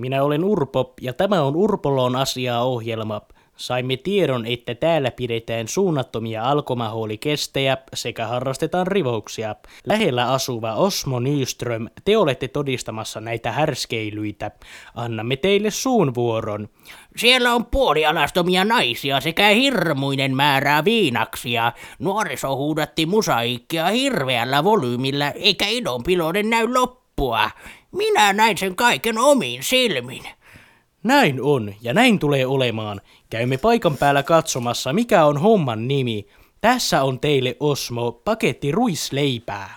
Minä olen Urpo ja tämä on Urpolon asiaa ohjelma. Saimme tiedon, että täällä pidetään suunnattomia alkomahoolikestejä sekä harrastetaan rivouksia. Lähellä asuva Osmo Nyström, te olette todistamassa näitä härskeilyitä. Annamme teille suun vuoron. Siellä on puolialastomia naisia sekä hirmuinen määrä viinaksia. Nuoriso huudatti musaikkia hirveällä volyymilla, eikä idonpiloiden näy loppua. Minä näin sen kaiken omiin silmin. Näin on, ja näin tulee olemaan. Käymme paikan päällä katsomassa, mikä on homman nimi. Tässä on teille Osmo paketti ruisleipää.